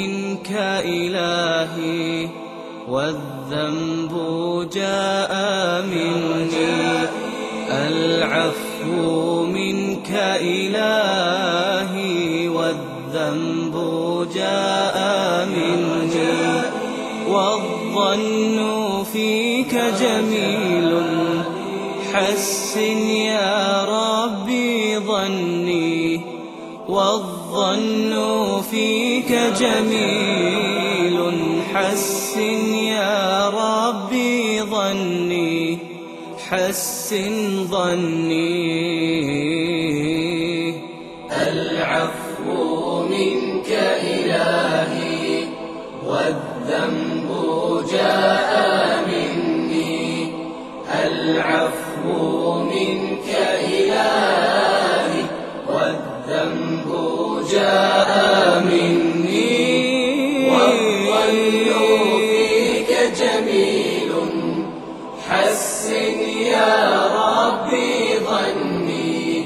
منك إلهي والذنب جاء مني. العفو منك إلهي والذنب جاء مني. والظن فيك جميل حسن يا ربي ظني. والظن فيك جميل حسن يا ربي ظني حسن ظني. العفو منك إلهي والذنب جاء مني العفو منك إلهي جاء مني. والظن فيك جميل. حسن يا ربي ظني.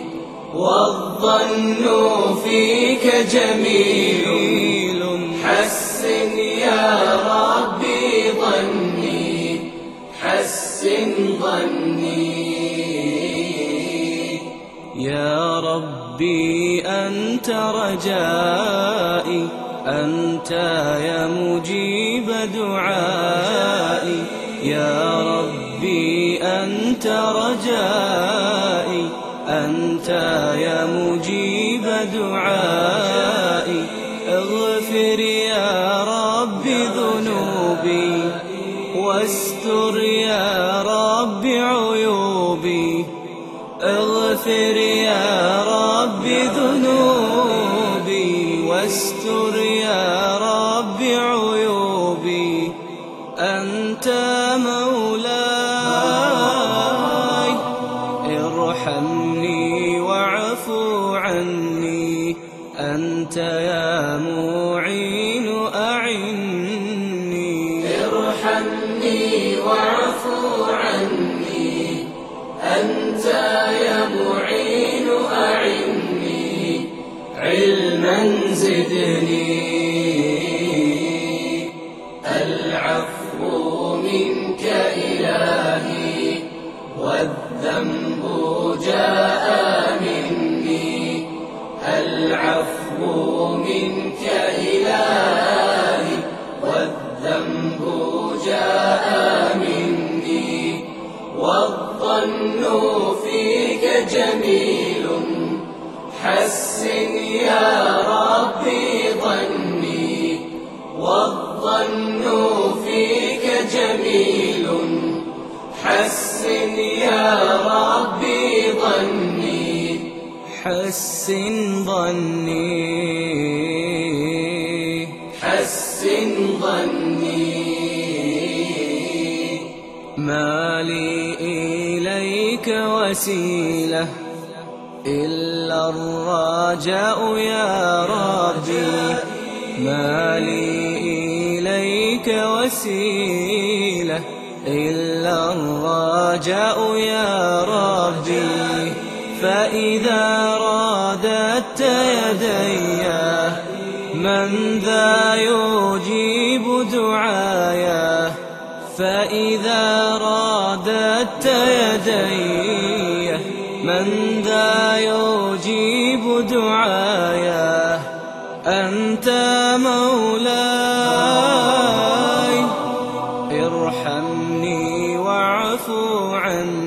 والظن فيك جميل. حسن يا ربي ظني. حسن ظني. يا ربي أنت رجائي أنت يا مجيب دعائي. يا ربي أنت رجائي أنت يا مجيب دعائي. اغفر يا رب ذنوبي واستر يا رب عيوبي. اغفر يا رب ذنوبي واستر يا رب عيوبي. أنت مولاي ارحمني واعفو عني. أنت يا معين أعني. ارحمني واعفو أنت يا معين أعني علما زدني. العفو منك إلهي والذنب جاء مني. العفو منك إلهي والذنب جاء والظن فيك جميل. حسن يا ربي ظني والظن فيك جميل. حسن يا ربي ظني حسن ظني. إليك وسيلة إلا الرجاء يا ربي. ما لي إليك وسيلة إلا الرجاء يا ربي. فإذا رادت يدي من ذا يجيب دعايا؟ فإذا رادت يدي من ذا يجيب دعايا أنت مولاي ارحمني واعفو عني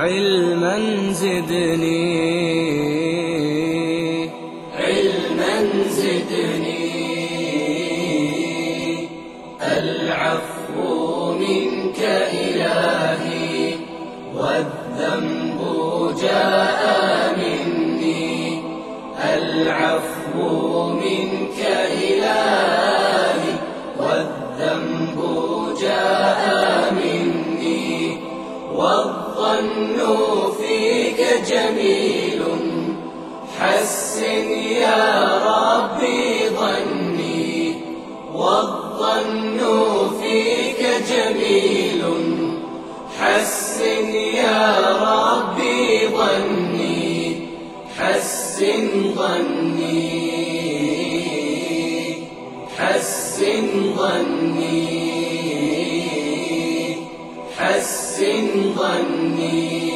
علما زدني. علما زدني. العفو منك إلهي والذنب جاء مني. العفو منك إلهي والذنب جاء مني والظن فيك جميل. حسن يا ربي ظني. حسن ظني. حسن ظني. حسن ظني.